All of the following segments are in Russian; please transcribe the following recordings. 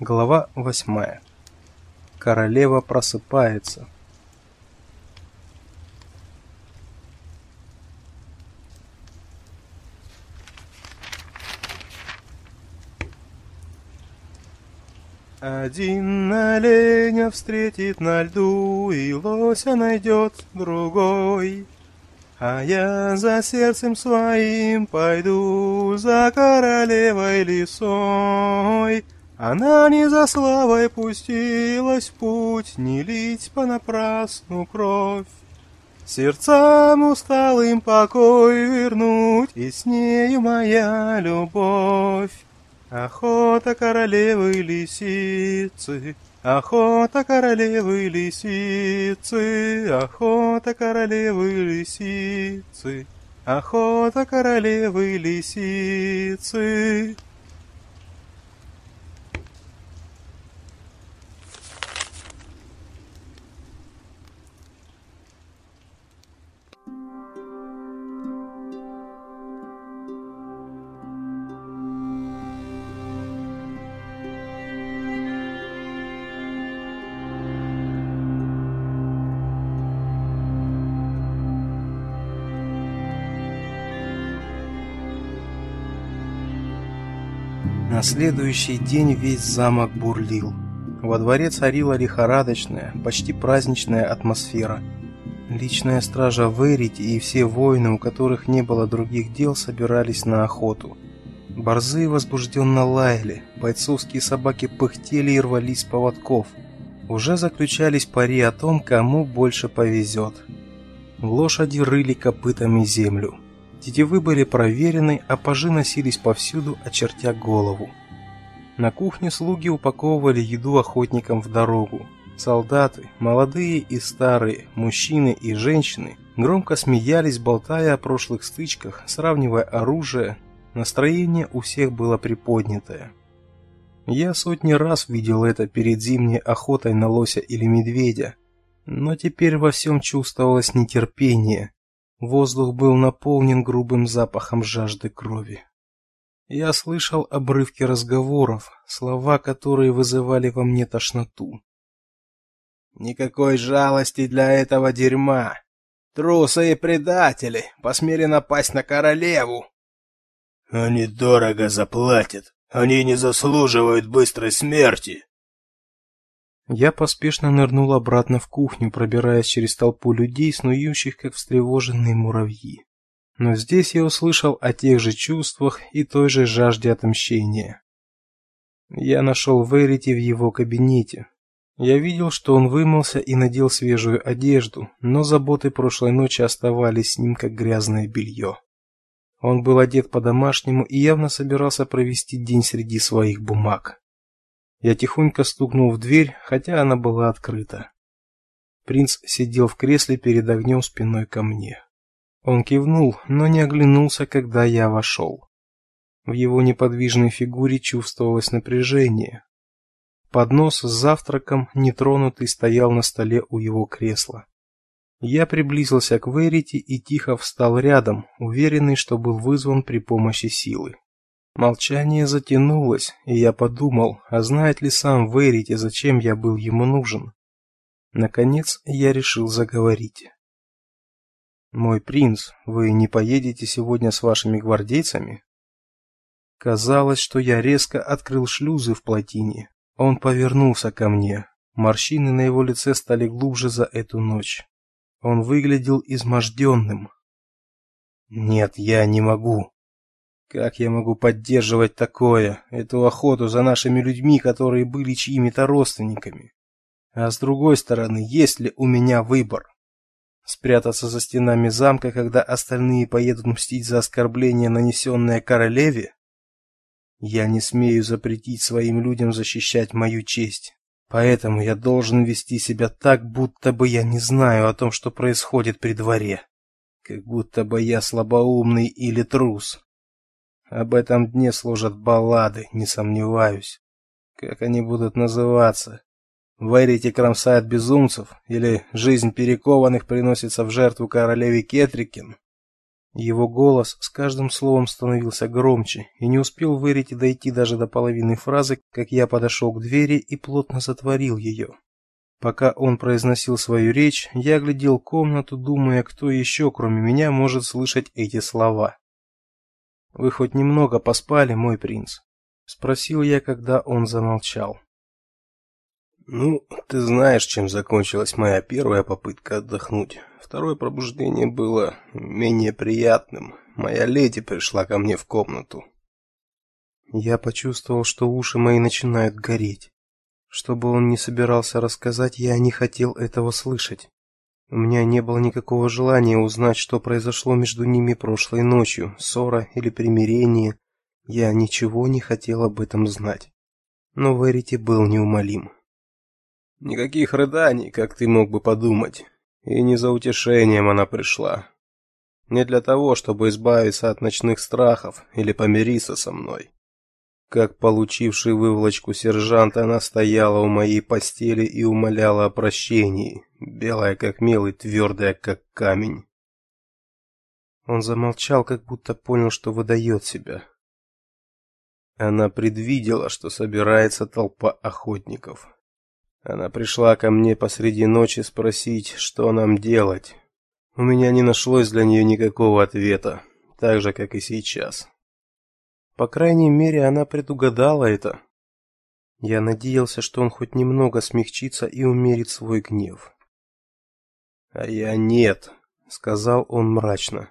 Глава восьмая. Королева просыпается. Один оленя встретит на льду, и лося найдет другой. А я за сердцем своим пойду, за королевой лисой. Она не за славой пустилась в путь, Не лить понапрасну кровь. Сердцам усталым покой вернуть, И с нею моя любовь. Охота королевы лисицы, Охота королевы лисицы, Охота королевы лисицы, Охота королевы лисицы. Следующий день весь замок бурлил. Во дворе царила лихорадочная, почти праздничная атмосфера. Личная стража Верити и все воины, у которых не было других дел, собирались на охоту. Борзые возбужденно лаяли, бойцовские собаки пыхтели и рвались с поводков. Уже заключались пари о том, кому больше повезет. Лошади рыли копытами землю. Тетивы были проверены, а пажи носились повсюду, очертя голову. На кухне слуги упаковывали еду охотникам в дорогу. Солдаты, молодые и старые, мужчины и женщины, громко смеялись, болтая о прошлых стычках, сравнивая оружие. Настроение у всех было приподнятое. Я сотни раз видел это перед зимней охотой на лося или медведя, но теперь во всем чувствовалось нетерпение, Воздух был наполнен грубым запахом жажды крови. Я слышал обрывки разговоров, слова, которые вызывали во мне тошноту. Никакой жалости для этого дерьма. Трусы и предатели посмели напасть на королеву. Они дорого заплатят. Они не заслуживают быстрой смерти. Я поспешно нырнул обратно в кухню, пробираясь через толпу людей, снующих как встревоженные муравьи. Но здесь я услышал о тех же чувствах и той же жажде отмщения. Я нашел Верити в его кабинете. Я видел, что он вымылся и надел свежую одежду, но заботы прошлой ночи оставались с ним как грязное белье. Он был одет по-домашнему и явно собирался провести день среди своих бумаг. Я тихонько стукнул в дверь, хотя она была открыта. Принц сидел в кресле перед огнем спиной ко мне. Он кивнул, но не оглянулся, когда я вошел. В его неподвижной фигуре чувствовалось напряжение. Поднос с завтраком, нетронутый, стоял на столе у его кресла. Я приблизился к Верити и тихо встал рядом, уверенный, что был вызван при помощи силы. Молчание затянулось, и я подумал, а знает ли сам Верити, зачем я был ему нужен. Наконец я решил заговорить. Мой принц, вы не поедете сегодня с вашими гвардейцами? Казалось, что я резко открыл шлюзы в плотине. Он повернулся ко мне. Морщины на его лице стали глубже за эту ночь. Он выглядел изможденным. Нет, я не могу. Как я могу поддерживать такое, эту охоту за нашими людьми, которые были чьими-то родственниками? А с другой стороны, есть ли у меня выбор? Спрятаться за стенами замка, когда остальные поедут мстить за оскорбление, нанесенное королеве? Я не смею запретить своим людям защищать мою честь. Поэтому я должен вести себя так, будто бы я не знаю о том, что происходит при дворе. Как будто бы я слабоумный или трус. Об этом дне сложат баллады, не сомневаюсь. Как они будут называться? Верите кромсает безумцев или жизнь перекованных приносится в жертву королеве Кетрикин? Его голос с каждым словом становился громче, и не успел Верити дойти даже до половины фразы, как я подошел к двери и плотно затворил ее. Пока он произносил свою речь, я глядел комнату, думая, кто еще, кроме меня, может слышать эти слова. Вы хоть немного поспали, мой принц, спросил я, когда он замолчал. Ну, ты знаешь, чем закончилась моя первая попытка отдохнуть. Второе пробуждение было менее приятным. Моя леди пришла ко мне в комнату. Я почувствовал, что уши мои начинают гореть. Что бы он ни собирался рассказать, я не хотел этого слышать. У меня не было никакого желания узнать, что произошло между ними прошлой ночью, ссора или примирение. Я ничего не хотел об этом знать. Но Верити был неумолим. Никаких рыданий, как ты мог бы подумать. И не за утешением она пришла. Не для того, чтобы избавиться от ночных страхов или помириться со мной. Как получивший выволочку сержант, она стояла у моей постели и умоляла о прощении, белая как мел и твердая как камень. Он замолчал, как будто понял, что выдает себя. Она предвидела, что собирается толпа охотников. Она пришла ко мне посреди ночи спросить, что нам делать. У меня не нашлось для нее никакого ответа, так же как и сейчас. По крайней мере, она предугадала это. Я надеялся, что он хоть немного смягчится и умерит свой гнев. А я нет, сказал он мрачно.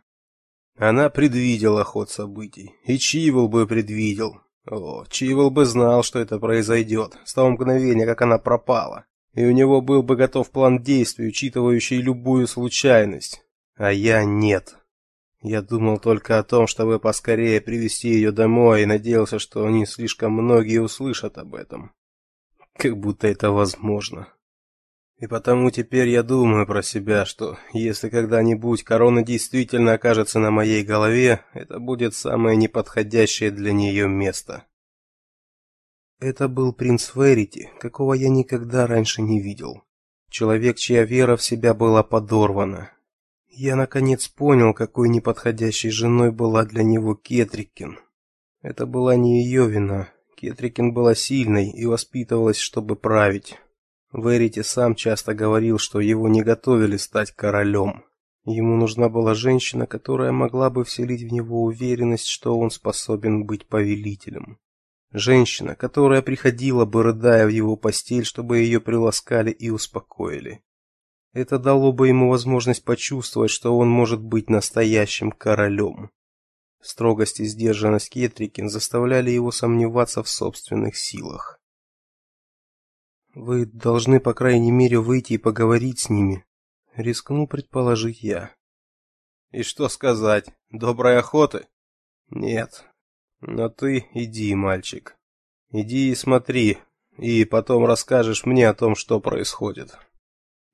Она предвидела ход событий, и Чивол бы предвидел. О, Чивол бы знал, что это произойдет, с того мгновения, как она пропала. И у него был бы готов план действий, учитывающий любую случайность. А я нет. Я думал только о том, чтобы поскорее привести ее домой и надеялся, что не слишком многие услышат об этом. Как будто это возможно. И потому теперь я думаю про себя, что если когда-нибудь корона действительно окажется на моей голове, это будет самое неподходящее для нее место. Это был принц Верити, какого я никогда раньше не видел. Человек, чья вера в себя была подорвана, я наконец понял, какой неподходящей женой была для него Кетрикин. Это была не ее вина. Кетрикин была сильной и воспитывалась, чтобы править. Верите сам часто говорил, что его не готовили стать королем. Ему нужна была женщина, которая могла бы вселить в него уверенность, что он способен быть повелителем. Женщина, которая приходила бы рыдая в его постель, чтобы ее приласкали и успокоили. Это дало бы ему возможность почувствовать, что он может быть настоящим королем. Строгость и сдержанность Кетрикин заставляли его сомневаться в собственных силах. Вы должны, по крайней мере, выйти и поговорить с ними, рискнул предположить я. И что сказать? Доброй охоты? Нет. Но ты иди, мальчик. Иди и смотри, и потом расскажешь мне о том, что происходит.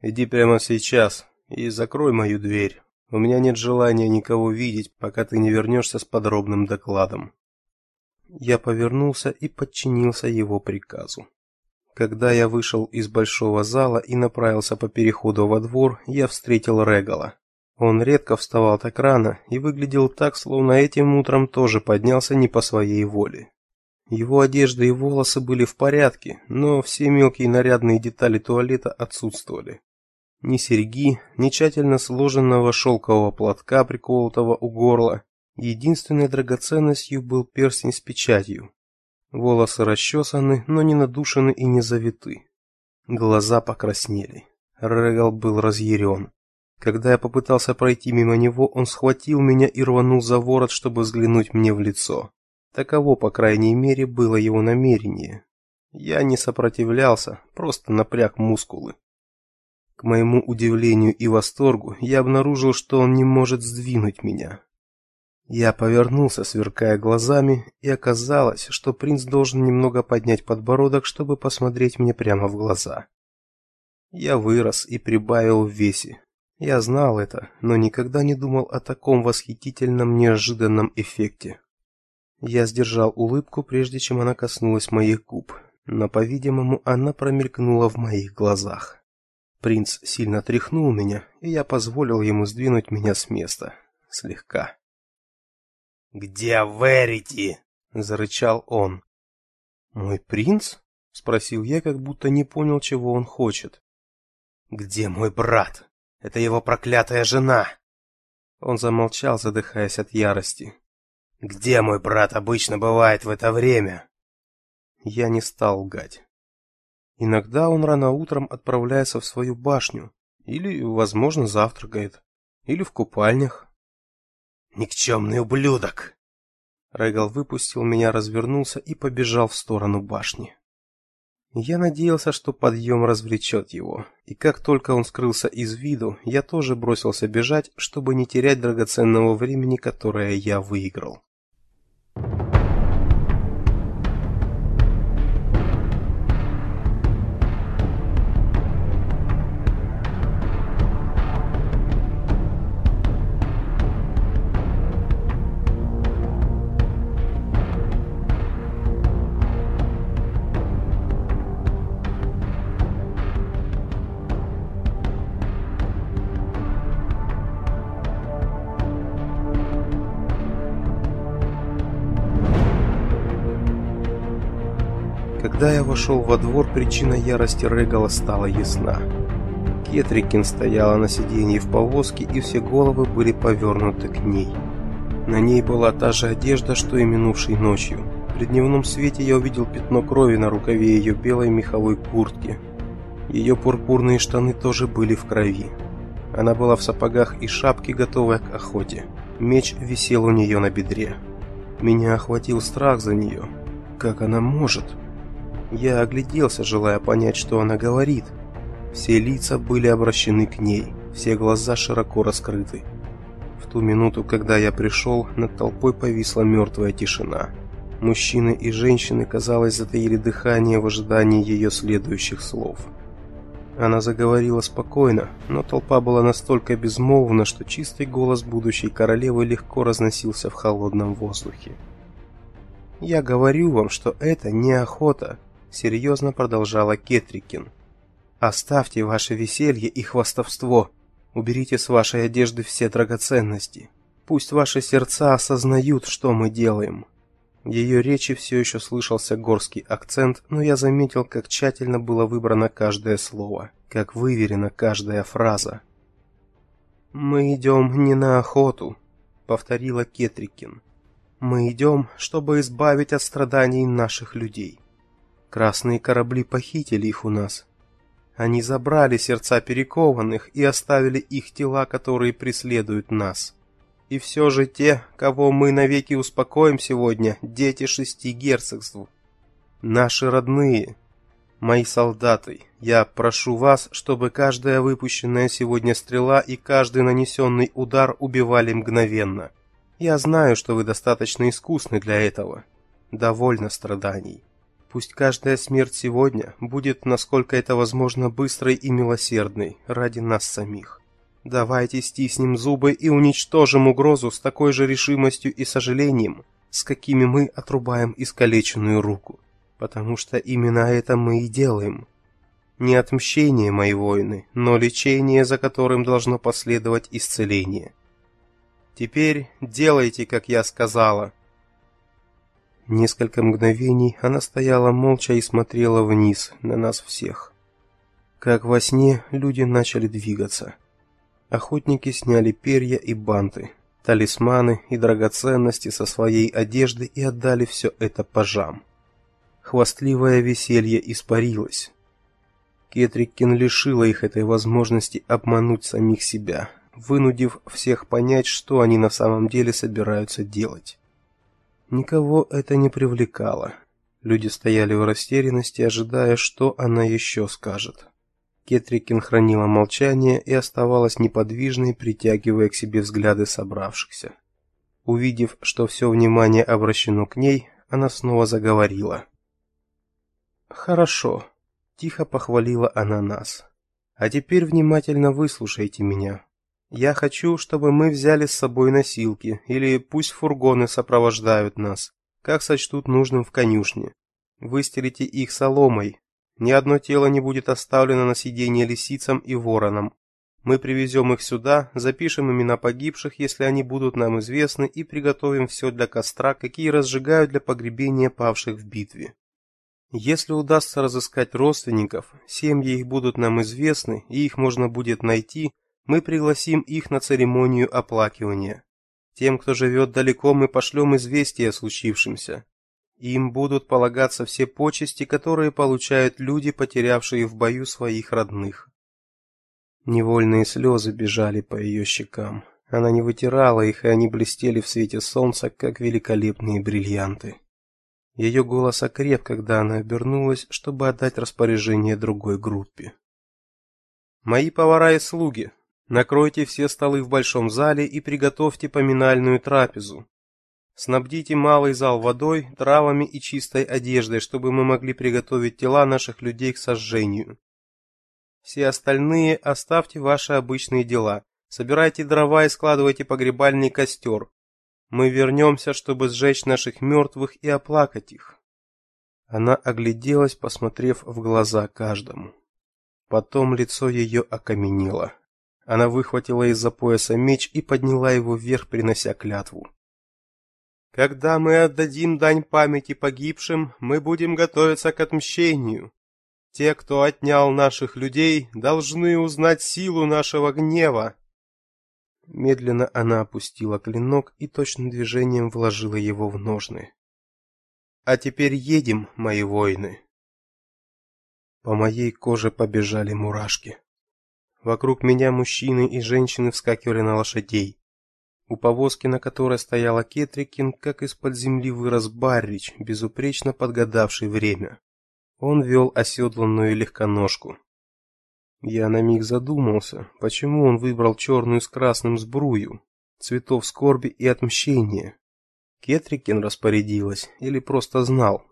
Иди прямо сейчас и закрой мою дверь. У меня нет желания никого видеть, пока ты не вернешься с подробным докладом. Я повернулся и подчинился его приказу. Когда я вышел из большого зала и направился по переходу во двор, я встретил Регала. Он редко вставал так рано и выглядел так, словно этим утром тоже поднялся не по своей воле. Его одежда и волосы были в порядке, но все мелкие нарядные детали туалета отсутствовали. Ни серьги, ни тщательно сложенного шелкового платка, приколотого у горла. Единственной драгоценностью был перстень с печатью. Волосы расчесаны, но не надушены и не завиты. Глаза покраснели. Регал был разъярен. Когда я попытался пройти мимо него, он схватил меня и рванул за ворот, чтобы взглянуть мне в лицо. Таково, по крайней мере, было его намерение. Я не сопротивлялся, просто напряг мускулы. К моему удивлению и восторгу, я обнаружил, что он не может сдвинуть меня. Я повернулся, сверкая глазами, и оказалось, что принц должен немного поднять подбородок, чтобы посмотреть мне прямо в глаза. Я вырос и прибавил в весе. Я знал это, но никогда не думал о таком восхитительном неожиданном эффекте. Я сдержал улыбку, прежде чем она коснулась моих губ, но, по-видимому, она промелькнула в моих глазах. Принц сильно тряхнул меня, и я позволил ему сдвинуть меня с места. слегка. «Где Верити?» — зарычал он. «Мой принц?» — спросил я, как будто не понял, чего он хочет. «Где мой брат? Это его проклятая жена!» Он замолчал, задыхаясь от ярости. «Где мой брат обычно бывает в это время?» Я не стал лгать. Иногда он рано утром отправляется в свою башню, или, возможно, завтракает, или в купальнях. «Никчемный ублюдок!» Регал выпустил меня, развернулся и побежал в сторону башни. Я надеялся, что подъем развлечет его, и как только он скрылся из виду, я тоже бросился бежать, чтобы не терять драгоценного времени, которое я выиграл. Когда я вошел во двор, причина ярости Регала стала ясна. Кетрикин стояла на сиденье в повозке, и все головы были повернуты к ней. На ней была та же одежда, что и минувшей ночью. При дневном свете я увидел пятно крови на рукаве ее белой меховой куртки. Ее пурпурные штаны тоже были в крови. Она была в сапогах и шапке, готовая к охоте. Меч висел у нее на бедре. Меня охватил страх за нее. Как она может? Я огляделся, желая понять, что она говорит. Все лица были обращены к ней, все глаза широко раскрыты. В ту минуту, когда я пришел, над толпой повисла мертвая тишина. Мужчины и женщины, казалось, затаили дыхание в ожидании ее следующих слов. Она заговорила спокойно, но толпа была настолько безмолвна, что чистый голос будущей королевы легко разносился в холодном воздухе. «Я говорю вам, что это не охота серьезно продолжала Кетрикин. Оставьте ваше веселье и хвастовство. Уберите с вашей одежды все драгоценности. Пусть ваши сердца осознают, что мы делаем. В ее речи все еще слышался горский акцент, но я заметил, как тщательно было выбрано каждое слово, как выверена каждая фраза. Мы идем не на охоту, повторила Кетрикин. Мы идем, чтобы избавить от страданий наших людей. Красные корабли похитили их у нас. Они забрали сердца перекованных и оставили их тела, которые преследуют нас. И все же те, кого мы навеки успокоим сегодня, дети шести герцогств. Наши родные, мои солдаты, я прошу вас, чтобы каждая выпущенная сегодня стрела и каждый нанесенный удар убивали мгновенно. Я знаю, что вы достаточно искусны для этого. Довольно страданий. Пусть каждая смерть сегодня будет, насколько это возможно, быстрой и милосердной ради нас самих. Давайте стиснем зубы и уничтожим угрозу с такой же решимостью и сожалением, с какими мы отрубаем искалеченную руку, потому что именно это мы и делаем. Не отмщение, мои воины, но лечение, за которым должно последовать исцеление. Теперь делайте, как я сказала. Несколько мгновений она стояла молча и смотрела вниз на нас всех. Как во сне, люди начали двигаться. Охотники сняли перья и банты, талисманы и драгоценности со своей одежды и отдали все это пажам. Хвастливое веселье испарилось. Кетрикин лишила их этой возможности обмануть самих себя, вынудив всех понять, что они на самом деле собираются делать. Никого это не привлекало. Люди стояли в растерянности, ожидая, что она еще скажет. Кетрикин хранила молчание и оставалась неподвижной, притягивая к себе взгляды собравшихся. Увидев, что все внимание обращено к ней, она снова заговорила. Хорошо, тихо похвалила она нас. А теперь внимательно выслушайте меня. Я хочу, чтобы мы взяли с собой носилки, или пусть фургоны сопровождают нас, как сочтут нужным в конюшне. Выстелите их соломой. Ни одно тело не будет оставлено на сиденье лисицам и воронам. Мы привезем их сюда, запишем имена погибших, если они будут нам известны, и приготовим все для костра, какие разжигают для погребения павших в битве. Если удастся разыскать родственников, семьи их будут нам известны, и их можно будет найти, мы пригласим их на церемонию оплакивания. Тем, кто живет далеко, мы пошлем известие о случившемся. Им будут полагаться все почести, которые получают люди, потерявшие в бою своих родных. Невольные слезы бежали по ее щекам. Она не вытирала их, и они блестели в свете солнца, как великолепные бриллианты. Ее голос окреп, когда она обернулась, чтобы отдать распоряжение другой группе. Мои повара и слуги, накройте все столы в большом зале и приготовьте поминальную трапезу. Снабдите малый зал водой, травами и чистой одеждой, чтобы мы могли приготовить тела наших людей к сожжению. Все остальные оставьте ваши обычные дела. Собирайте дрова и складывайте погребальный костер. Мы вернемся, чтобы сжечь наших мертвых и оплакать их. Она огляделась, посмотрев в глаза каждому. Потом лицо ее окаменело. Она выхватила из-за пояса меч и подняла его вверх, принося клятву. Когда мы отдадим дань памяти погибшим, мы будем готовиться к отмщению. Те, кто отнял наших людей, должны узнать силу нашего гнева. Медленно она опустила клинок и точным движением вложила его в ножны. А теперь едем, мои воины. По моей коже побежали мурашки. Вокруг меня мужчины и женщины вскакивали на лошадей. У повозки, на которой стояла Кетрикин, как из-под земли вырос Баррич, безупречно подгадавший время. Он вел оседланную легконожку. Я на миг задумался, почему он выбрал черную с красным сбрую, цветов скорби и отмщения. Кетрикин распорядилась или просто знал.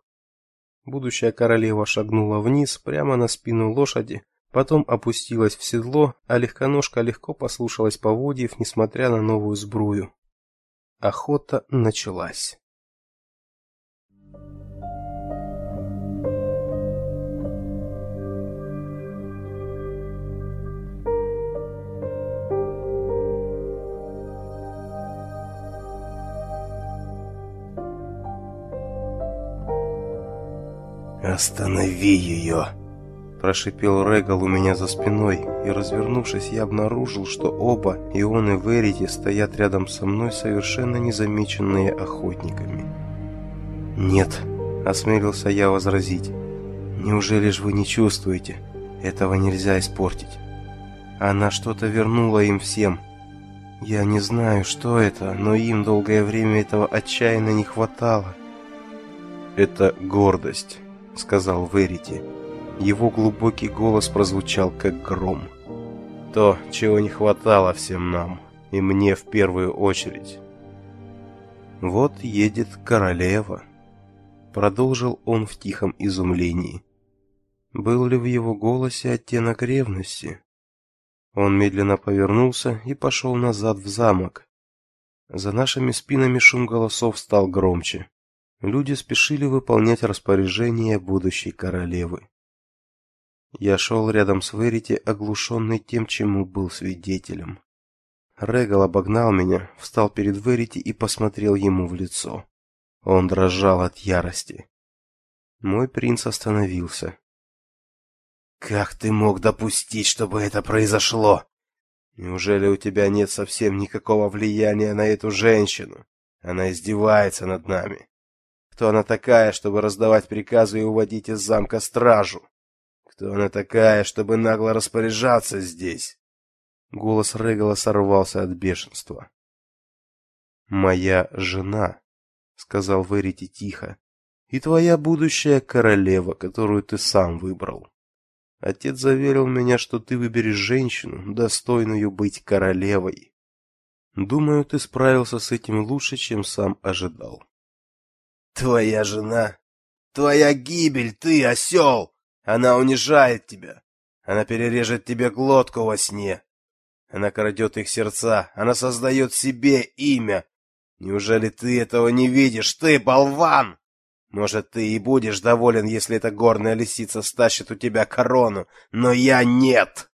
Будущая королева шагнула вниз прямо на спину лошади, потом опустилась в седло, а легконожка легко послушалась поводьев, несмотря на новую сбрую. Охота началась. «Останови ее!» Прошипел Регал у меня за спиной, и, развернувшись, я обнаружил, что оба, и он, и Верити, стоят рядом со мной, совершенно незамеченные охотниками. «Нет», — осмелился я возразить, — «неужели ж вы не чувствуете? Этого нельзя испортить. Она что-то вернула им всем. Я не знаю, что это, но им долгое время этого отчаянно не хватало». «Это гордость», — сказал Верити. Его глубокий голос прозвучал как гром. То, чего не хватало всем нам, и мне в первую очередь. Вот едет королева, продолжил он в тихом изумлении. Был ли в его голосе оттенок ревности? Он медленно повернулся и пошел назад в замок. За нашими спинами шум голосов стал громче. Люди спешили выполнять распоряжения будущей королевы. Я шел рядом с Верити, оглушенный тем, чему был свидетелем. Регал обогнал меня, встал перед Верити и посмотрел ему в лицо. Он дрожал от ярости. Мой принц остановился. Как ты мог допустить, чтобы это произошло? Неужели у тебя нет совсем никакого влияния на эту женщину? Она издевается над нами. Кто она такая, чтобы раздавать приказы и уводить из замка стражу? Кто она такая, чтобы нагло распоряжаться здесь? Голос Регала сорвался от бешенства. Моя жена, сказал Верити тихо. И твоя будущая королева, которую ты сам выбрал. Отец заверил меня, что ты выберешь женщину, достойную быть королевой. Думаю, ты справился с этим лучше, чем сам ожидал. Твоя жена, твоя гибель, ты осел! Она унижает тебя. Она перережет тебе глотку во сне. Она крадет их сердца, она создает себе имя. Неужели ты этого не видишь, ты болван? Может, ты и будешь доволен, если эта горная лисица стащит у тебя корону, но я нет.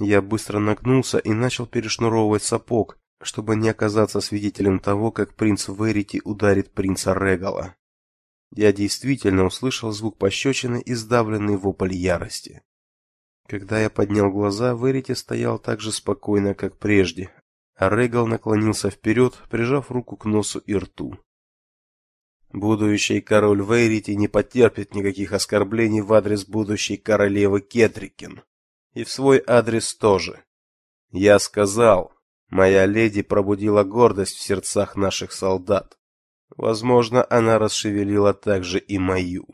Я быстро нагнулся и начал перешнуровывать сапог, чтобы не оказаться свидетелем того, как принц Верити ударит принца Регала. Я действительно услышал звук пощечины и сдавленный вопль ярости. Когда я поднял глаза, Верити стоял так же спокойно, как прежде, а Регал наклонился вперед, прижав руку к носу и рту. Будущий король Вейрити не потерпит никаких оскорблений в адрес будущей королевы Кетрикин. И в свой адрес тоже. Я сказал, моя леди пробудила гордость в сердцах наших солдат. Возможно, она расшевелила также и мою.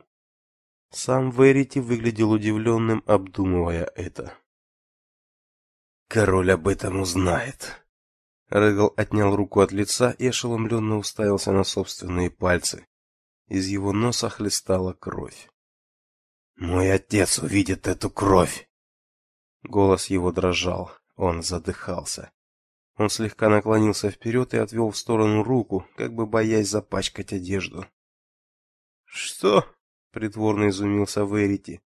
Сам Верити выглядел удивленным, обдумывая это. Король об этом узнает. Рыгал отнял руку от лица и ошеломленно уставился на собственные пальцы. Из его носа хлестала кровь. Мой отец увидит эту кровь. Голос его дрожал, он задыхался. Он слегка наклонился вперед и отвел в сторону руку, как бы боясь запачкать одежду. Что? притворно изумился Верити.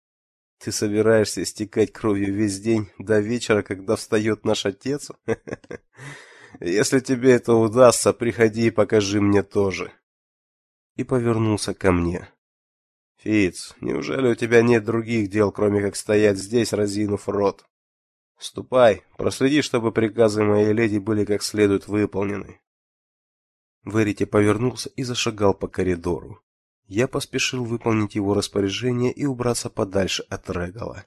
Ты собираешься стекать кровью весь день до вечера, когда встает наш отец? Если тебе это удастся, приходи и покажи мне тоже. И повернулся ко мне. Фиц, неужели у тебя нет других дел, кроме как стоять здесь, разинув рот? Ступай, проследи, чтобы приказы моей леди были как следует выполнены. Верите повернулся и зашагал по коридору. Я поспешил выполнить его распоряжение и убраться подальше от Регала.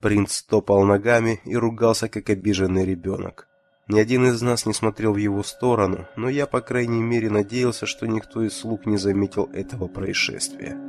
Принц топал ногами и ругался как обиженный ребенок. Ни один из нас не смотрел в его сторону, но я, по крайней мере, надеялся, что никто из слуг не заметил этого происшествия.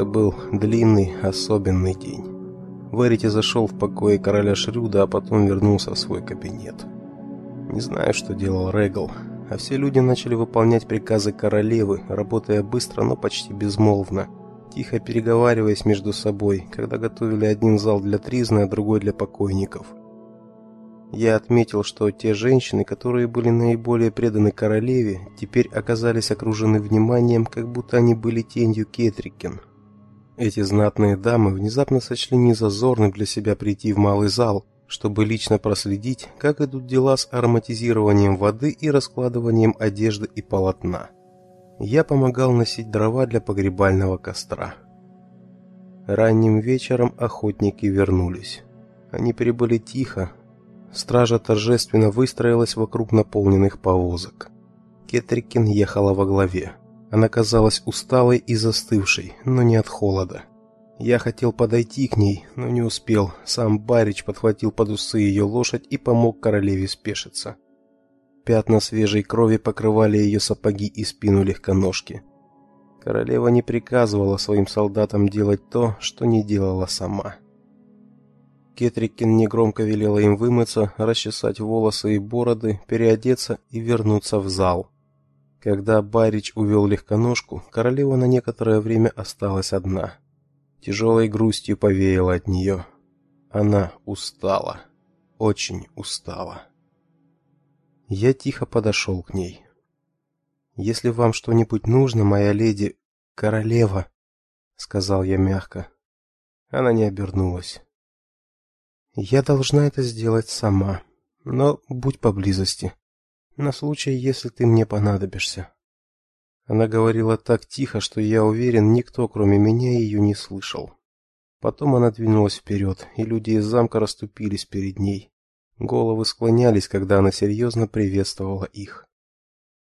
Это был длинный, особенный день. Верити зашел в покои короля Шрюда, а потом вернулся в свой кабинет. Не знаю, что делал Регал, а все люди начали выполнять приказы королевы, работая быстро, но почти безмолвно, тихо переговариваясь между собой, когда готовили один зал для тризны, а другой для покойников. Я отметил, что те женщины, которые были наиболее преданы королеве, теперь оказались окружены вниманием, как будто они были тенью Кетрикин. Эти знатные дамы внезапно сочли незазорным для себя прийти в малый зал, чтобы лично проследить, как идут дела с ароматизированием воды и раскладыванием одежды и полотна. Я помогал носить дрова для погребального костра. Ранним вечером охотники вернулись. Они прибыли тихо. Стража торжественно выстроилась вокруг наполненных повозок. Кетрикин ехала во главе. Она казалась усталой и застывшей, но не от холода. Я хотел подойти к ней, но не успел. Сам Барич подхватил под усы ее лошадь и помог королеве спешиться. Пятна свежей крови покрывали ее сапоги и спину легконожки. Королева не приказывала своим солдатам делать то, что не делала сама. Кетрикин негромко велела им вымыться, расчесать волосы и бороды, переодеться и вернуться в зал. Когда Барич увел легконожку, королева на некоторое время осталась одна. Тяжелой грустью повеяло от нее. Она устала, очень устала. Я тихо подошел к ней. Если вам что-нибудь нужно, моя леди, королева, сказал я мягко. Она не обернулась. Я должна это сделать сама, но будь поблизости на случай, если ты мне понадобишься. Она говорила так тихо, что я уверен, никто, кроме меня, ее не слышал. Потом она двинулась вперед, и люди из замка расступились перед ней. Головы склонялись, когда она серьезно приветствовала их.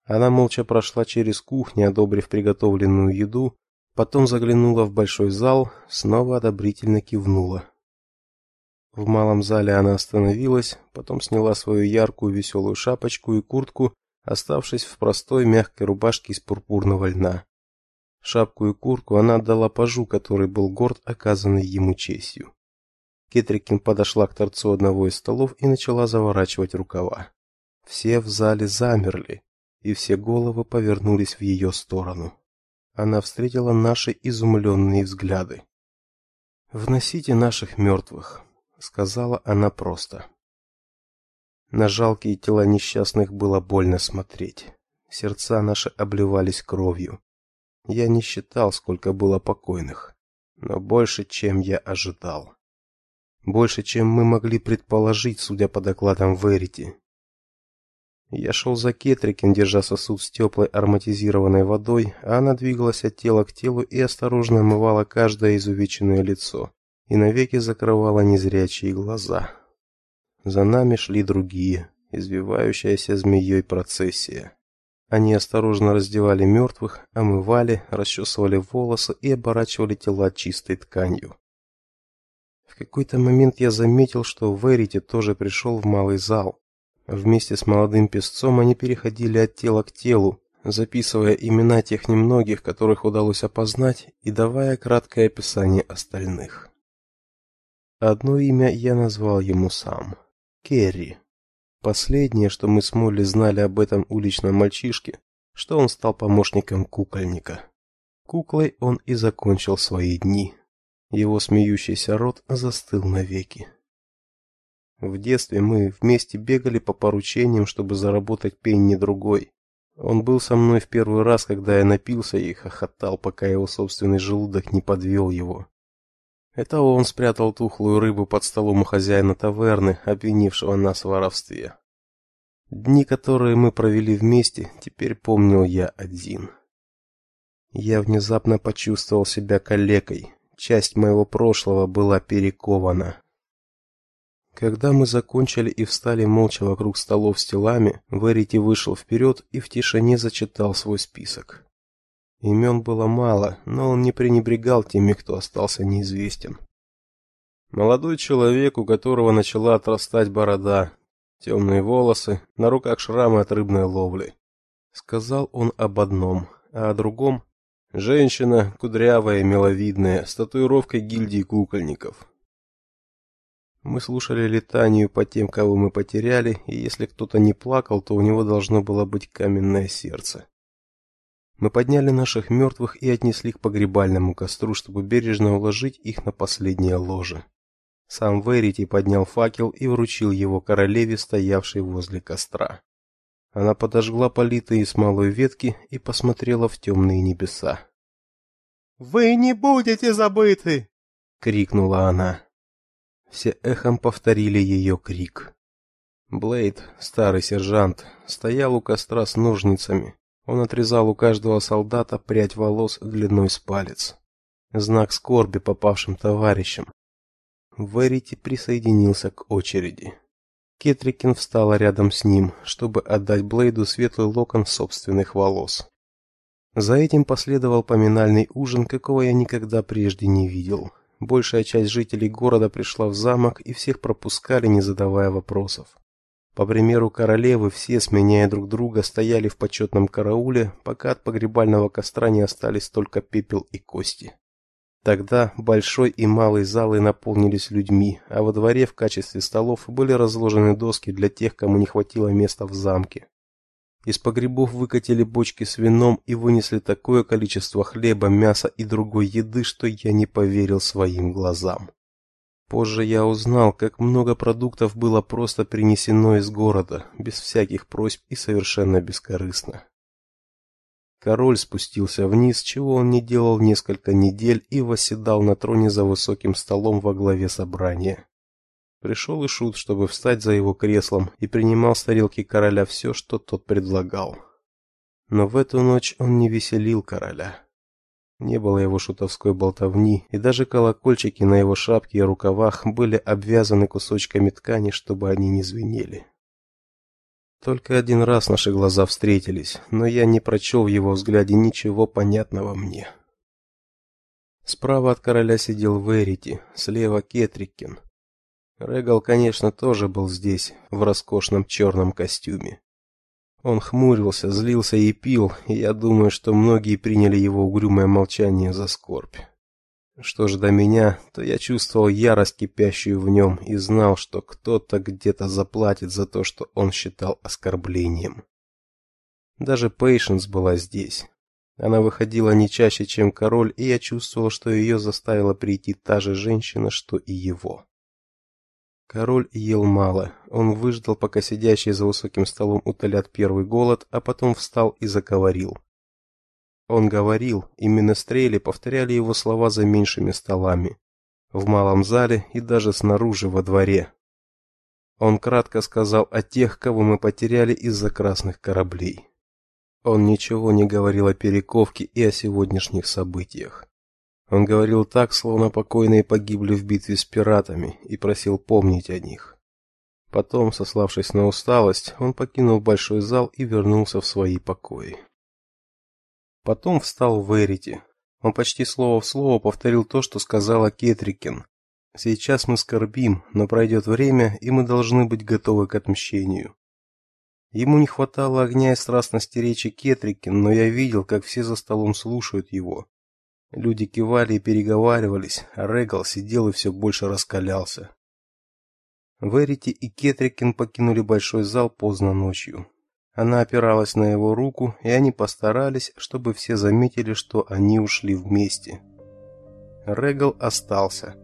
Она молча прошла через кухню, одобрив приготовленную еду, потом заглянула в большой зал, снова одобрительно кивнула. В малом зале она остановилась, потом сняла свою яркую веселую шапочку и куртку, оставшись в простой мягкой рубашке из пурпурного льна. Шапку и куртку она отдала пажу, который был горд оказанной ему честью. Кетрикин подошла к торцу одного из столов и начала заворачивать рукава. Все в зале замерли, и все головы повернулись в ее сторону. Она встретила наши изумленные взгляды. «Вносите наших мертвых», — сказала она просто. На жалкие тела несчастных было больно смотреть. Сердца наши обливались кровью. Я не считал, сколько было покойных, но больше, чем я ожидал. Больше, чем мы могли предположить, судя по докладам Верити. Я шел за Кетрикин, держа сосуд с теплой ароматизированной водой, а она двигалась от тела к телу и осторожно омывала каждое изувеченное лицо и навеки закрывала незрячие глаза. За нами шли другие, извивающаяся змеей процессия. Они осторожно раздевали мертвых, омывали, расчесывали волосы и оборачивали тела чистой тканью. В какой-то момент я заметил, что Верити тоже пришел в малый зал. Вместе с молодым песцом они переходили от тела к телу, записывая имена тех немногих, которых удалось опознать, и давая краткое описание остальных. Одно имя я назвал ему сам. Керри. Последнее, что мы с Молли знали об этом уличном мальчишке, что он стал помощником кукольника. Куклой он и закончил свои дни. Его смеющийся рот застыл навеки. В детстве мы вместе бегали по поручениям, чтобы заработать пенни другой. Он был со мной в первый раз, когда я напился и хохотал, пока его собственный желудок не подвел его. Это он спрятал тухлую рыбу под столом у хозяина таверны, обвинившего нас в воровстве. Дни, которые мы провели вместе, теперь помнил я один. Я внезапно почувствовал себя калекой. Часть моего прошлого была перекована. Когда мы закончили и встали молча вокруг столов с телами, Верити вышел вперед и в тишине зачитал свой список. Имен было мало, но он не пренебрегал теми, кто остался неизвестен. Молодой человек, у которого начала отрастать борода, темные волосы, на руках шрамы от рыбной ловли. Сказал он об одном, а о другом женщина, кудрявая и миловидная, с татуировкой гильдии кукольников. Мы слушали летанию по тем, кого мы потеряли, и если кто-то не плакал, то у него должно было быть каменное сердце. Мы подняли наших мертвых и отнесли к погребальному костру, чтобы бережно уложить их на последнее ложе. Сам Верити поднял факел и вручил его королеве, стоявшей возле костра. Она подожгла политые смолой ветки и посмотрела в темные небеса. «Вы не будете забыты!» — крикнула она. Все эхом повторили ее крик. Блейд, старый сержант, стоял у костра с ножницами, он отрезал у каждого солдата прядь волос длиной с палец. Знак скорби попавшим товарищам. Верити присоединился к очереди. Кетрикин встала рядом с ним, чтобы отдать Блейду светлый локон собственных волос. За этим последовал поминальный ужин, какого я никогда прежде не видел. Большая часть жителей города пришла в замок, и всех пропускали, не задавая вопросов. По примеру королевы, все, сменяя друг друга, стояли в почетном карауле, пока от погребального костра не остались только пепел и кости. Тогда большой и малый залы наполнились людьми, а во дворе в качестве столов были разложены доски для тех, кому не хватило места в замке. Из погребов выкатили бочки с вином и вынесли такое количество хлеба, мяса и другой еды, что я не поверил своим глазам. Позже я узнал, как много продуктов было просто принесено из города, без всяких просьб и совершенно бескорыстно. Король спустился вниз, чего он не делал несколько недель, и восседал на троне за высоким столом во главе собрания. Пришел и шут, чтобы встать за его креслом, и принимал с тарелки короля все, что тот предлагал. Но в эту ночь он не веселил короля. Не было его шутовской болтовни, и даже колокольчики на его шапке и рукавах были обвязаны кусочками ткани, чтобы они не звенели. Только один раз наши глаза встретились, но я не прочел в его взгляде ничего понятного мне. Справа от короля сидел Верити, слева Кетрикин. Регал, конечно, тоже был здесь, в роскошном черном костюме. Он хмурился, злился и пил, и я думаю, что многие приняли его угрюмое молчание за скорбь. Что же до меня, то я чувствовал ярость, кипящую в нем, и знал, что кто-то где-то заплатит за то, что он считал оскорблением. Даже Пейшенс была здесь. Она выходила не чаще, чем король, и я чувствовал, что ее заставила прийти та же женщина, что и его. Король ел мало. Он выждал, пока сидящие за высоким столом утолят первый голод, а потом встал и заговорил. Он говорил, и менестрели повторяли его слова за меньшими столами, в малом зале и даже снаружи во дворе. Он кратко сказал о тех, кого мы потеряли из-за красных кораблей. Он ничего не говорил о Перековке и о сегодняшних событиях. Он говорил так, словно покойные погибли в битве с пиратами, и просил помнить о них. Потом, сославшись на усталость, он покинул большой зал и вернулся в свои покои. Потом встал Верити. Он почти слово в слово повторил то, что сказала Кетрикин. Сейчас мы скорбим, но пройдет время, и мы должны быть готовы к отмщению. Ему не хватало огня и страстности речи Кетрикин, но я видел, как все за столом слушают его. Люди кивали и переговаривались, а Регал сидел и все больше раскалялся. Верити и Кетрикин покинули большой зал поздно ночью. Она опиралась на его руку, и они постарались, чтобы все заметили, что они ушли вместе. Регал остался.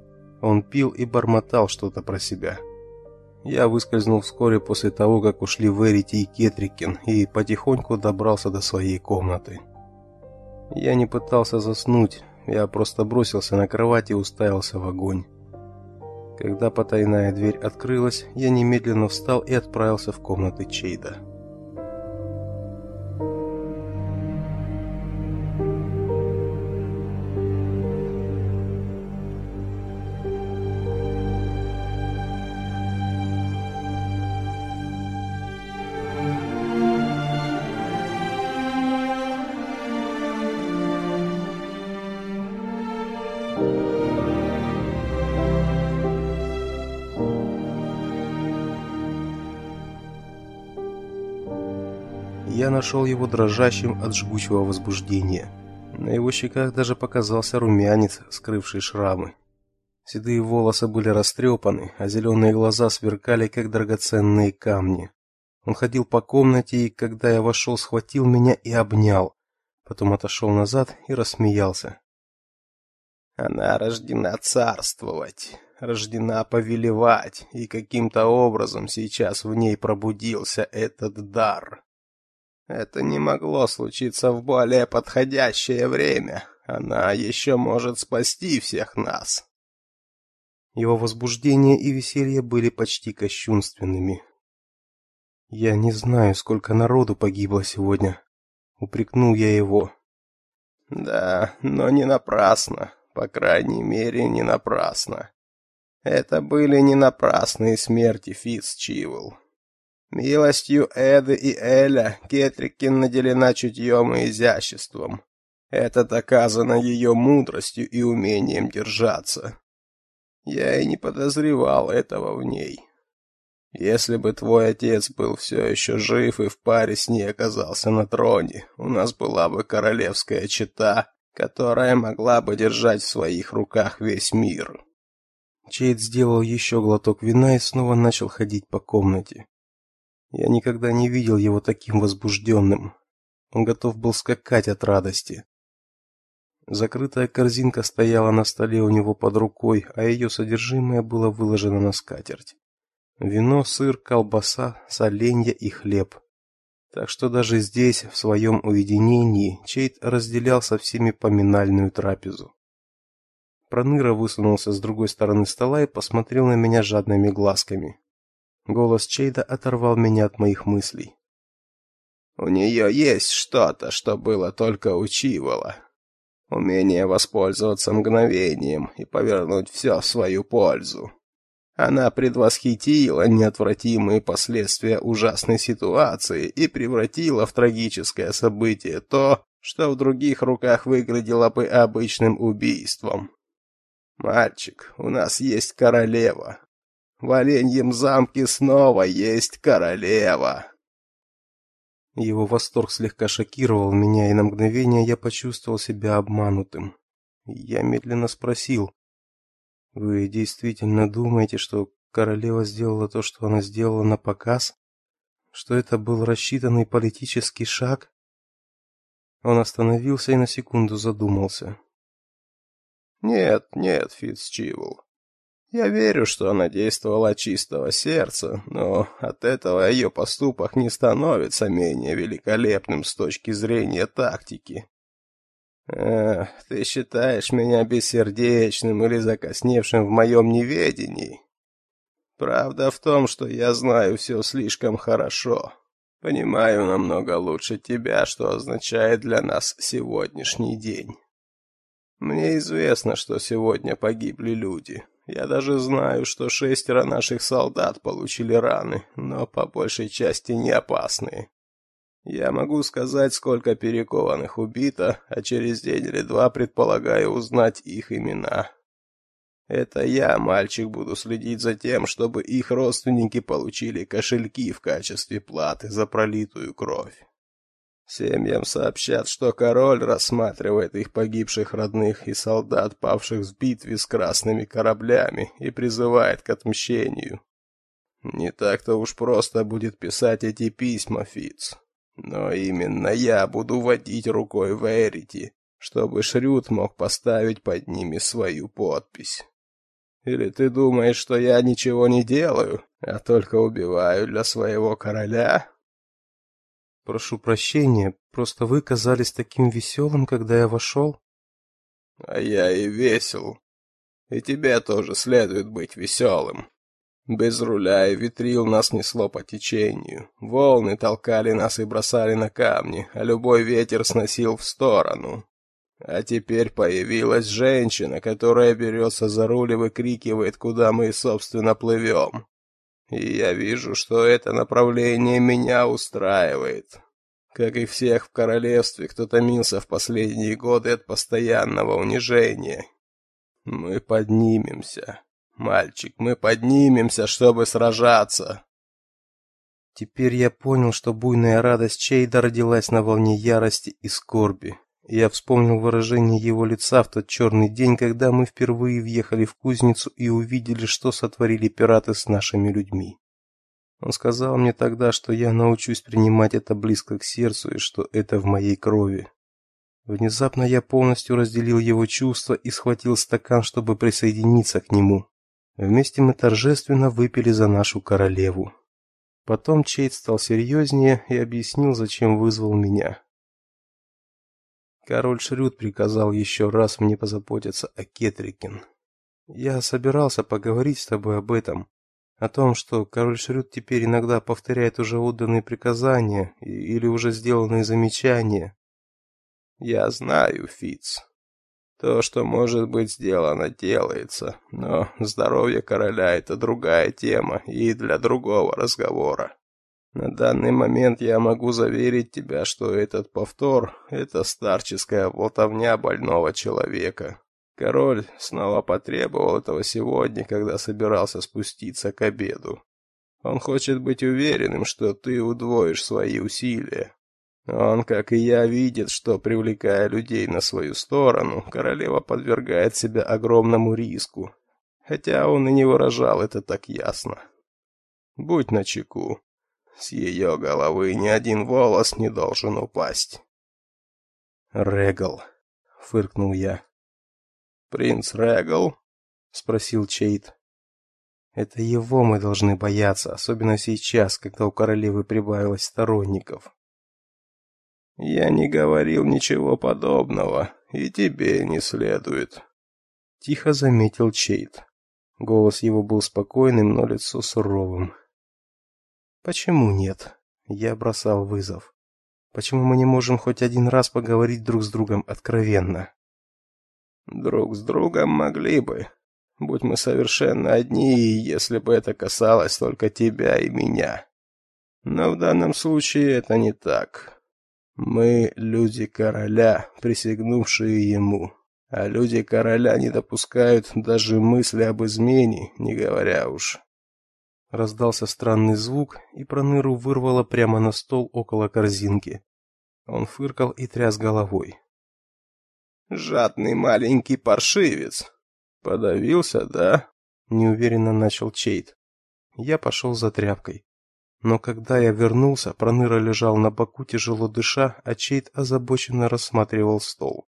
Он пил и бормотал что-то про себя. Я выскользнул вскоре после того, как ушли Верити и Кетрикин, и потихоньку добрался до своей комнаты. Я не пытался заснуть, я просто бросился на кровать и уставился в огонь. Когда потайная дверь открылась, я немедленно встал и отправился в комнаты Чейда. Я нашел его дрожащим от жгучего возбуждения. На его щеках даже показался румянец, скрывший шрамы. Седые волосы были растрепаны, а зеленые глаза сверкали, как драгоценные камни. Он ходил по комнате, и когда я вошел, схватил меня и обнял. Потом отошел назад и рассмеялся. Она рождена царствовать, рождена повелевать, и каким-то образом сейчас в ней пробудился этот дар. Это не могло случиться в более подходящее время. Она еще может спасти всех нас. Его возбуждение и веселье были почти кощунственными. Я не знаю, сколько народу погибло сегодня, упрекнул я его. Да, но не напрасно, по крайней мере, не напрасно. Это были не напрасные смерти Фицчивл. Милостью Эды и Эля Кетрикин наделена чутьем и изяществом. Это доказано ее мудростью и умением держаться. Я и не подозревал этого в ней. Если бы твой отец был все еще жив и в паре с ней оказался на троне, у нас была бы королевская чета, которая могла бы держать в своих руках весь мир. Чейд сделал еще глоток вина и снова начал ходить по комнате. Я никогда не видел его таким возбужденным. Он готов был скакать от радости. Закрытая корзинка стояла на столе у него под рукой, а ее содержимое было выложено на скатерть. Вино, сыр, колбаса, соленья и хлеб. Так что даже здесь, в своем уединении, Чейт разделял со всеми поминальную трапезу. Проныра высунулся с другой стороны стола и посмотрел на меня жадными глазками. Голос Чейда оторвал меня от моих мыслей. У нее есть что-то, что было только у Чивола. Умение воспользоваться мгновением и повернуть все в свою пользу. Она предвосхитила неотвратимые последствия ужасной ситуации и превратила в трагическое событие то, что в других руках выглядело бы обычным убийством. Мальчик, у нас есть королева, в Оленьем замке снова есть королева. Его восторг слегка шокировал меня, и на мгновение я почувствовал себя обманутым. Я медленно спросил: "Вы действительно думаете, что королева сделала то, что она сделала на показ? Что это был рассчитанный политический шаг?" Он остановился и на секунду задумался. Нет, нет, Фицчивл. Я верю, что она действовала чистого сердца, но от этого ее поступок не становится менее великолепным с точки зрения тактики. Эх, ты считаешь меня бессердечным или закосневшим в моем неведении? Правда в том, что я знаю все слишком хорошо. Понимаю намного лучше тебя, что означает для нас сегодняшний день. Мне известно, что сегодня погибли люди. Я даже знаю, что шестеро наших солдат получили раны, но по большей части не опасные. Я могу сказать, сколько перекованных убито, а через день или два предполагаю узнать их имена. Это я, мальчик, буду следить за тем, чтобы их родственники получили кошельки в качестве платы за пролитую кровь. Семьям сообщат, что король рассматривает их погибших родных и солдат, павших в битве с красными кораблями, и призывает к отмщению. Не так-то уж просто будет писать эти письма, Фиц. Но именно я буду водить рукой в Эрити, чтобы Шрюд мог поставить под ними свою подпись. Или ты думаешь, что я ничего не делаю, а только убиваю для своего короля? Прошу прощения, просто вы казались таким веселым, когда я вошел». А я и весел. И тебе тоже следует быть веселым. Без руля и ветрил нас несло по течению. Волны толкали нас и бросали на камни, а любой ветер сносил в сторону. А теперь появилась женщина, которая берется за руль и выкрикивает, куда мы, собственно, плывем. И я вижу, что это направление меня устраивает. Как и всех в королевстве, кто томился в последние годы от постоянного унижения. Мы поднимемся. Мальчик, мы поднимемся, чтобы сражаться. Теперь я понял, что буйная радость Чейда родилась на волне ярости и скорби. Я вспомнил выражение его лица в тот черный день, когда мы впервые въехали в кузницу и увидели, что сотворили пираты с нашими людьми. Он сказал мне тогда, что я научусь принимать это близко к сердцу и что это в моей крови. Внезапно я полностью разделил его чувства и схватил стакан, чтобы присоединиться к нему. Вместе мы торжественно выпили за нашу королеву. Потом Чейд стал серьезнее и объяснил, зачем вызвал меня. Король Шрюд приказал еще раз мне позаботиться о Кетрикин. Я собирался поговорить с тобой об этом, о том, что король Шрюд теперь иногда повторяет уже отданные приказания или уже сделанные замечания. Я знаю, Фиц. То, что может быть сделано, делается, но здоровье короля это другая тема и для другого разговора. На данный момент я могу заверить тебя, что этот повтор — это старческая болтовня больного человека. Король снова потребовал этого сегодня, когда собирался спуститься к обеду. Он хочет быть уверенным, что ты удвоишь свои усилия. Он, как и я, видит, что, привлекая людей на свою сторону, королева подвергает себя огромному риску. Хотя он и не выражал это так ясно. Будь начеку. С ее головы ни один волос не должен упасть. Регал, фыркнул я. Принц Регал? спросил Чейт. Это его мы должны бояться, особенно сейчас, когда у королевы прибавилось сторонников. Я не говорил ничего подобного, и тебе не следует, тихо заметил Чейт. Голос его был спокойным, но лицо суровым. Почему нет? Я бросал вызов. Почему мы не можем хоть один раз поговорить друг с другом откровенно? Друг с другом могли бы, будь мы совершенно одни, если бы это касалось только тебя и меня. Но в данном случае это не так. Мы люди короля, присягнувшие ему. А люди короля не допускают даже мысли об измене, не говоря уж Раздался странный звук, и Проныру вырвало прямо на стол около корзинки. Он фыркал и тряс головой. Жадный маленький паршивец. Подавился, да? Неуверенно начал Чейт. Я пошел за тряпкой. Но когда я вернулся, Проныра лежал на боку, тяжело дыша, а Чейт озабоченно рассматривал стол.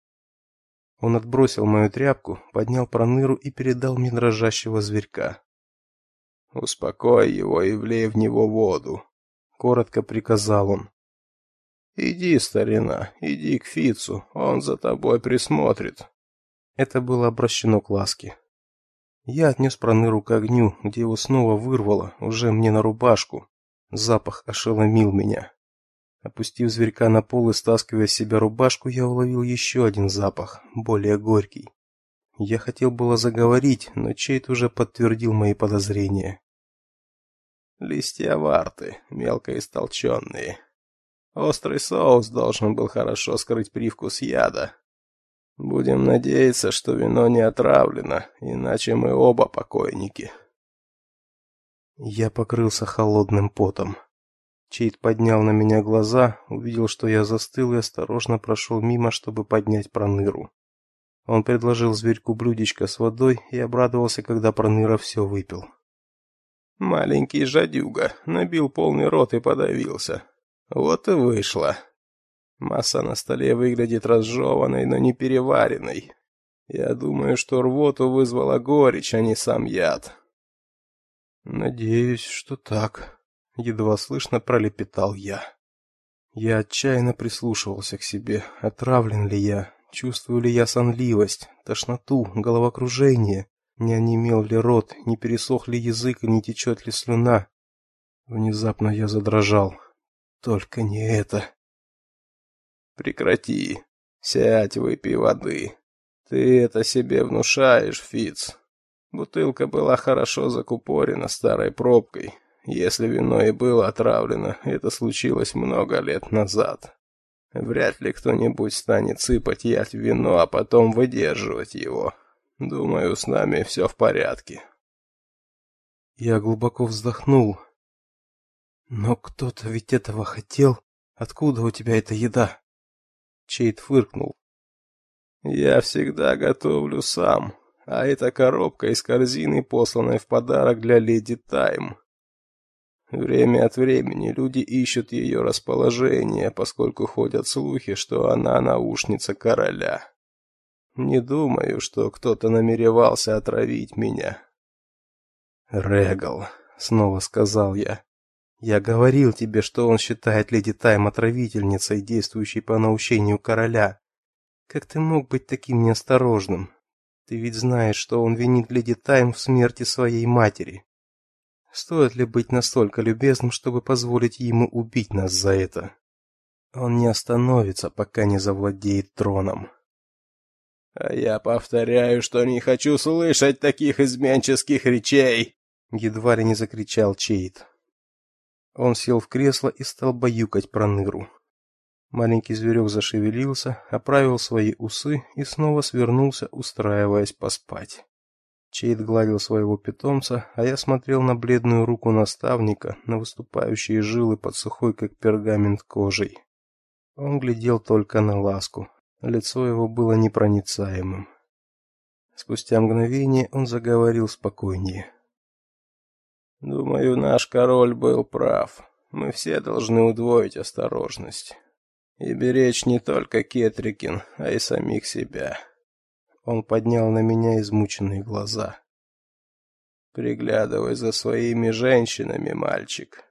Он отбросил мою тряпку, поднял Проныру и передал мне дрожащего зверька. «Успокой его и влей в него воду», — коротко приказал он. «Иди, старина, иди к Фицу, он за тобой присмотрит». Это было обращено к ласке. Я отнес Проныру к огню, где его снова вырвало, уже мне на рубашку, Запах ошеломил меня. Опустив зверька на пол и стаскивая с себя рубашку, я уловил еще один запах, более горький. Я хотел было заговорить, но Чейт уже подтвердил мои подозрения. Листья варты, мелко истолченные. Острый соус должен был хорошо скрыть привкус яда. Будем надеяться, что вино не отравлено, иначе мы оба покойники. Я покрылся холодным потом. Чейт поднял на меня глаза, увидел, что я застыл и осторожно прошел мимо, чтобы поднять проныру. Он предложил зверьку блюдечко с водой и обрадовался, когда проныра все выпил. Маленький жадюга набил полный рот и подавился. Вот и вышло. Масса на столе выглядит разжеванной, но не переваренной. Я думаю, что рвоту вызвала горечь, а не сам яд. Надеюсь, что так, едва слышно пролепетал я. Я отчаянно прислушивался к себе. Отравлен ли я? Чувствую ли я сонливость, тошноту, головокружение? Не онемел ли рот, не пересох ли язык не течет ли слюна? Внезапно я задрожал. Только не это. Прекрати. Сядь, выпей воды. Ты это себе внушаешь, Фиц. Бутылка была хорошо закупорена старой пробкой. Если вино и было отравлено, это случилось много лет назад. Вряд ли кто-нибудь станет сыпать яд в вино, а потом выдерживать его. Думаю, с нами все в порядке. Я глубоко вздохнул. Но кто-то ведь этого хотел. Откуда у тебя эта еда? Чейт фыркнул. Я всегда готовлю сам а это коробка из корзины, посланная в подарок для леди Тайм. Время от времени люди ищут ее расположение, поскольку ходят слухи, что она наушница короля. Не думаю, что кто-то намеревался отравить меня. Регал, снова сказал я. Я говорил тебе, что он считает леди Тайм отравительницей, действующей по наущению короля. Как ты мог быть таким неосторожным? Ты ведь знаешь, что он винит леди Тайм в смерти своей матери. Стоит ли быть настолько любезным, чтобы позволить ему убить нас за это? Он не остановится, пока не завладеет троном. А я повторяю, что не хочу слышать таких изменческих речей, едва ли не закричал Чейт. Он сел в кресло и стал баюкать Проныру. Маленький зверек зашевелился, оправил свои усы и снова свернулся, устраиваясь поспать. Чейд гладил своего питомца, а я смотрел на бледную руку наставника, на выступающие жилы под сухой, как пергамент, кожей. Он глядел только на ласку. Лицо его было непроницаемым. Спустя мгновение он заговорил спокойнее. Думаю, наш король был прав. Мы все должны удвоить осторожность. И беречь не только Кетрикин, а и самих себя. Он поднял на меня измученные глаза. Приглядывай за своими женщинами, мальчик.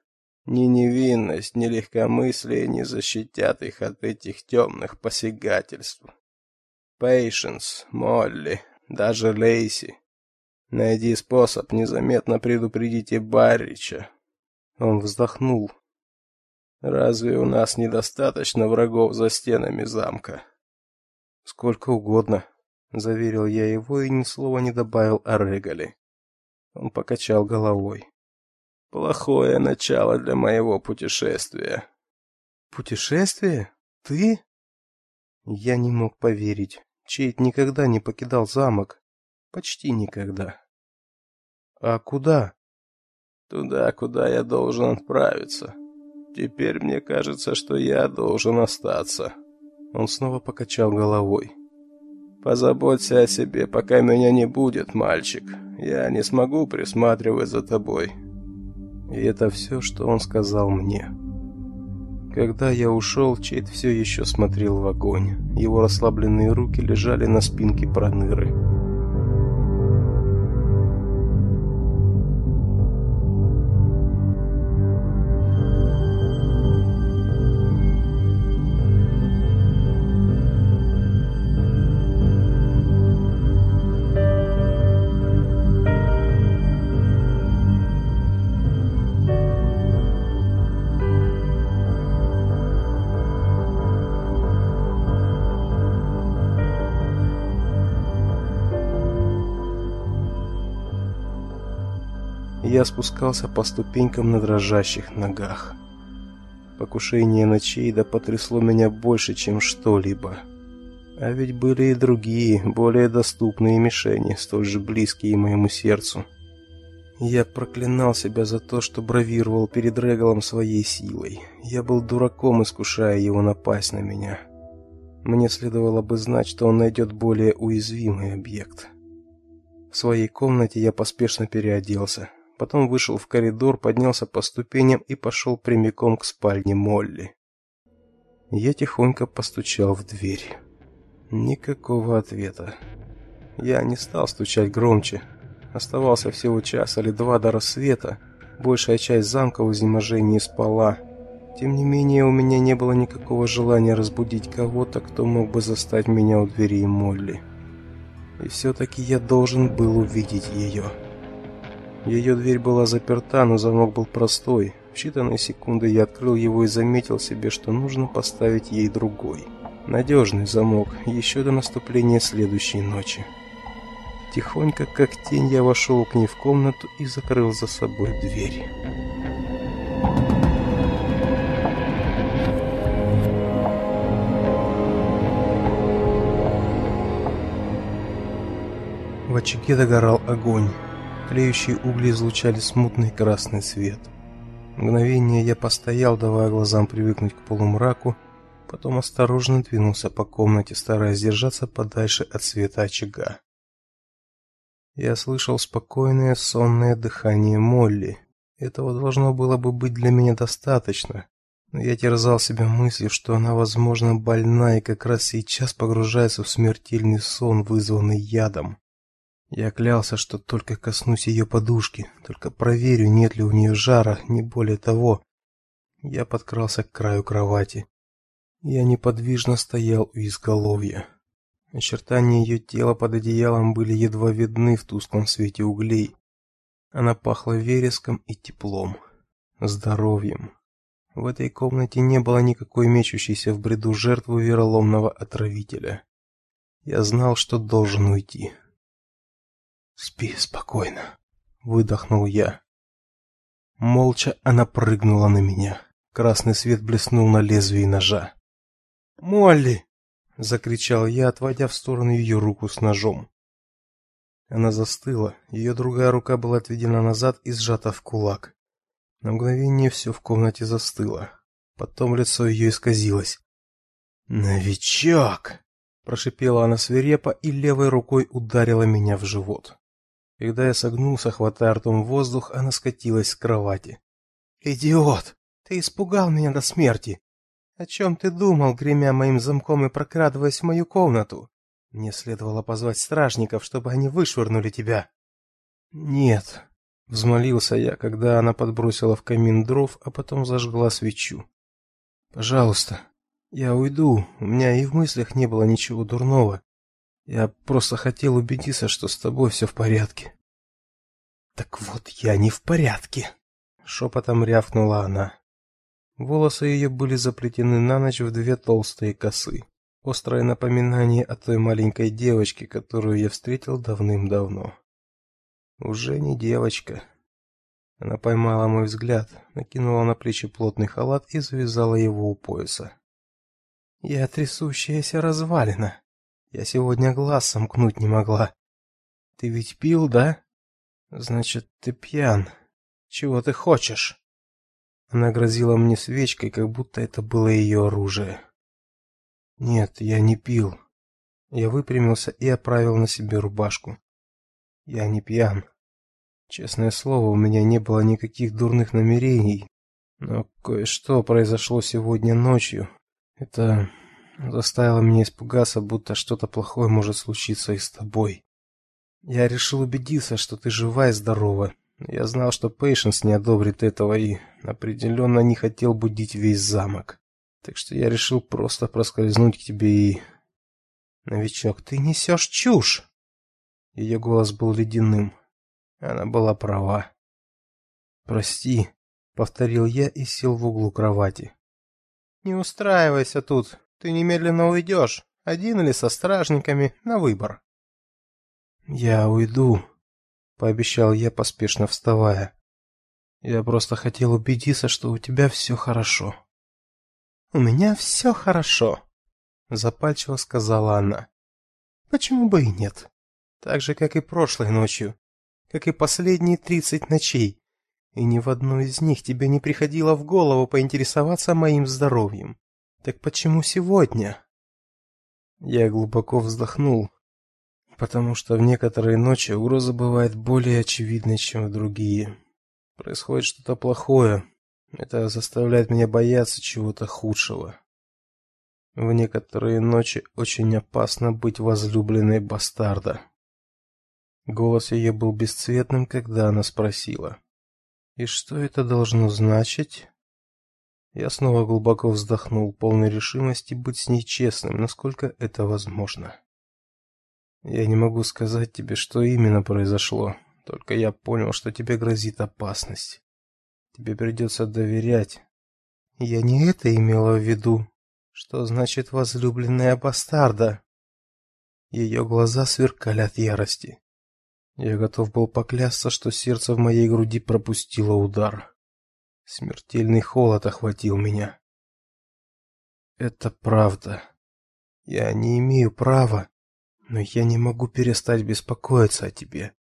Ни невинность, ни легкомыслие не защитят их от этих темных посягательств. Пейшенс, Молли, даже Лейси. Найди способ незаметно предупредить и Баррича. Он вздохнул, Разве у нас недостаточно врагов за стенами замка? Сколько угодно, заверил я его и ни слова не добавил о Регале. Он покачал головой. Плохое начало для моего путешествия. Путешествие? Ты? Я не мог поверить. Чейт никогда не покидал замок, почти никогда. А куда? Туда, куда я должен отправиться. Теперь мне кажется, что я должен остаться. Он снова покачал головой. Позаботься о себе, пока меня не будет, мальчик. Я не смогу присматривать за тобой. И это все, что он сказал мне. Когда я ушел, Чейд все еще смотрел в огонь. Его расслабленные руки лежали на спинке проныры. Я спускался по ступенькам на дрожащих ногах. Покушение на Чейда потрясло меня больше, чем что-либо. А ведь были и другие, более доступные мишени, столь же близкие моему сердцу. Я проклинал себя за то, что бравировал перед Регалом своей силой. Я был дураком, искушая его напасть на меня. Мне следовало бы знать, что он найдет более уязвимый объект. В своей комнате я поспешно переоделся, потом вышел в коридор, поднялся по ступеням и пошел прямиком к спальне Молли. Я тихонько постучал в дверь. Никакого ответа. Я не стал стучать громче. Оставался всего час или два до рассвета. Большая часть замка в изнеможении спала. Тем не менее, у меня не было никакого желания разбудить кого-то, кто мог бы застать меня у двери Молли. И все таки я должен был увидеть ее. Ее дверь была заперта, но замок был простой. В считанные секунды я открыл его и заметил себе, что нужно поставить ей другой. Надежный замок, еще до наступления следующей ночи. Тихонько, как тень, я вошел к ней в комнату и закрыл за собой дверь. В очаге догорал огонь. Тлеющие угли излучали смутный красный свет. Мгновение я постоял, давая глазам привыкнуть к полумраку, потом осторожно двинулся по комнате, стараясь держаться подальше от света очага. Я слышал спокойное, сонное дыхание Молли. Этого должно было бы быть для меня достаточно, но я терзал себя мыслью, что она, возможно, больна и как раз сейчас погружается в смертельный сон, вызванный ядом. Я клялся, что только коснусь ее подушки, только проверю, нет ли у нее жара, не более того. Я подкрался к краю кровати. Я неподвижно стоял у изголовья. Очертания ее тела под одеялом были едва видны в тусклом свете углей. Она пахла вереском и теплом, здоровьем. В этой комнате не было никакой мечущейся в бреду жертвы вероломного отравителя. Я знал, что должен уйти. Спи спокойно, выдохнул я. Молча она прыгнула на меня. Красный свет блеснул на лезвии ножа. "Молли!" закричал я, отводя в сторону ее руку с ножом. Она застыла, ее другая рука была отведена назад и сжата в кулак. На мгновение все в комнате застыло. Потом лицо ее исказилось. "Новичок!" прошипела она свирепо и левой рукой ударила меня в живот. Когда я согнулся, хватая ртом воздух, она скатилась с кровати. «Идиот! Ты испугал меня до смерти! О чем ты думал, гремя моим замком и прокрадываясь в мою комнату? Мне следовало позвать стражников, чтобы они вышвырнули тебя». «Нет», — взмолился я, когда она подбросила в камин дров, а потом зажгла свечу. «Пожалуйста, я уйду, у меня и в мыслях не было ничего дурного. Я просто хотел убедиться, что с тобой все в порядке. Так вот, я не в порядке, шепотом рявкнула она. Волосы ее были заплетены на ночь в две толстые косы. Острое напоминание о той маленькой девочке, которую я встретил давным-давно. Уже не девочка. Она поймала мой взгляд, накинула на плечи плотный халат и завязала его у пояса. Я трясущаяся развалина, я сегодня глаз сомкнуть не могла. Ты ведь пил, да? Значит, ты пьян. Чего ты хочешь? Она грозила мне свечкой, как будто это было ее оружие. Нет, я не пил. Я выпрямился и оправил на себе рубашку. Я не пьян. Честное слово, у меня не было никаких дурных намерений, но кое-что произошло сегодня ночью. Это заставило меня испугаться, будто что-то плохое может случиться и с тобой. Я решил убедиться, что ты жива и здорова. Я знал, что Пейшенс не одобрит этого и определенно не хотел будить весь замок. Так что я решил просто проскользнуть к тебе и... Новичок, ты несешь чушь! Ее голос был ледяным. Она была права. Прости, повторил я и сел в углу кровати. Не устраивайся тут. Ты немедленно уйдешь, один или со стражниками, на выбор. Я уйду, пообещал я, поспешно вставая. Я просто хотел убедиться, что у тебя все хорошо. У меня все хорошо, запальчиво сказала она. Почему бы и нет? Так же, как и прошлой ночью, как и последние тридцать ночей. И ни в одной из них тебе не приходило в голову поинтересоваться моим здоровьем. Так почему сегодня? Я глубоко вздохнул, потому что в некоторые ночи угроза бывает более очевидной, чем в другие. Происходит что-то плохое. Это заставляет меня бояться чего-то худшего. В некоторые ночи очень опасно быть возлюбленной бастарда. Голос ее был бесцветным, когда она спросила: "И что это должно значить?" Я снова глубоко вздохнул, полной решимости быть с ней честным, насколько это возможно. Я не могу сказать тебе, что именно произошло, только я понял, что тебе грозит опасность. Тебе придется доверять. Я не это имела в виду. Что значит возлюбленная бастарда? Ее глаза сверкали от ярости. Я готов был поклясться, что сердце в моей груди пропустило удар. Смертельный холод охватил меня. Это правда. Я не имею права но я не могу перестать беспокоиться о тебе.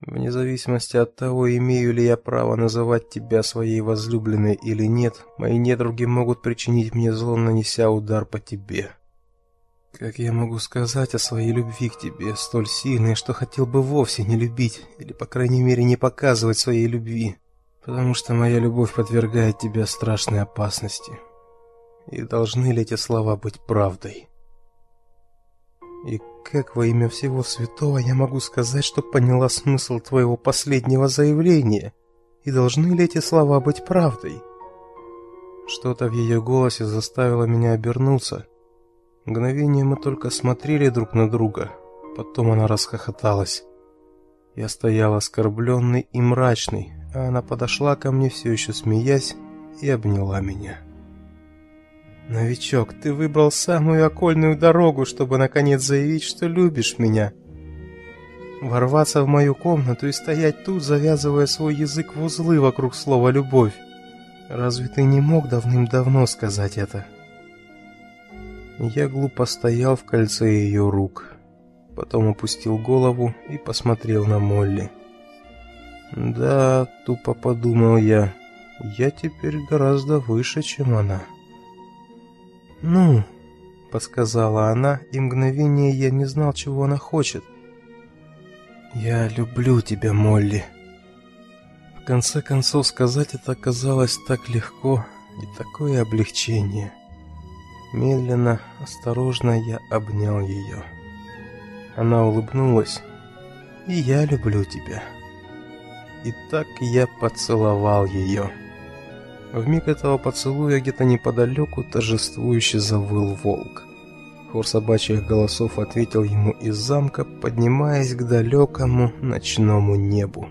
Вне зависимости от того, имею ли я право называть тебя своей возлюбленной или нет, мои недруги могут причинить мне зло, нанеся удар по тебе. Как я могу сказать о своей любви к тебе, столь сильной, что хотел бы вовсе не любить, или по крайней мере не показывать своей любви, потому что моя любовь подвергает тебя страшной опасности. И должны ли эти слова быть правдой? И как во имя всего святого я могу сказать, что поняла смысл твоего последнего заявления? И должны ли эти слова быть правдой? Что-то в ее голосе заставило меня обернуться. Мгновение мы только смотрели друг на друга. Потом она расхохоталась. Я стоял оскорбленный и мрачный, а она подошла ко мне все еще смеясь и обняла меня. Новичок, ты выбрал самую окольную дорогу, чтобы наконец заявить, что любишь меня. Ворваться в мою комнату и стоять тут, завязывая свой язык в узлы вокруг слова любовь. Разве ты не мог давным-давно сказать это? Я глупо стоял в кольце ее рук, потом опустил голову и посмотрел на Молли. Да, тупо подумал я. Я теперь гораздо выше, чем она. «Ну», — подсказала она, и мгновение я не знал, чего она хочет. «Я люблю тебя, Молли». В конце концов, сказать это оказалось так легко и такое облегчение. Медленно, осторожно я обнял ее. Она улыбнулась. «И я люблю тебя». И так я поцеловал ее. В миг этого поцелуя где-то неподалеку торжествующе завыл волк. Хор собачьих голосов ответил ему из замка, поднимаясь к далекому ночному небу.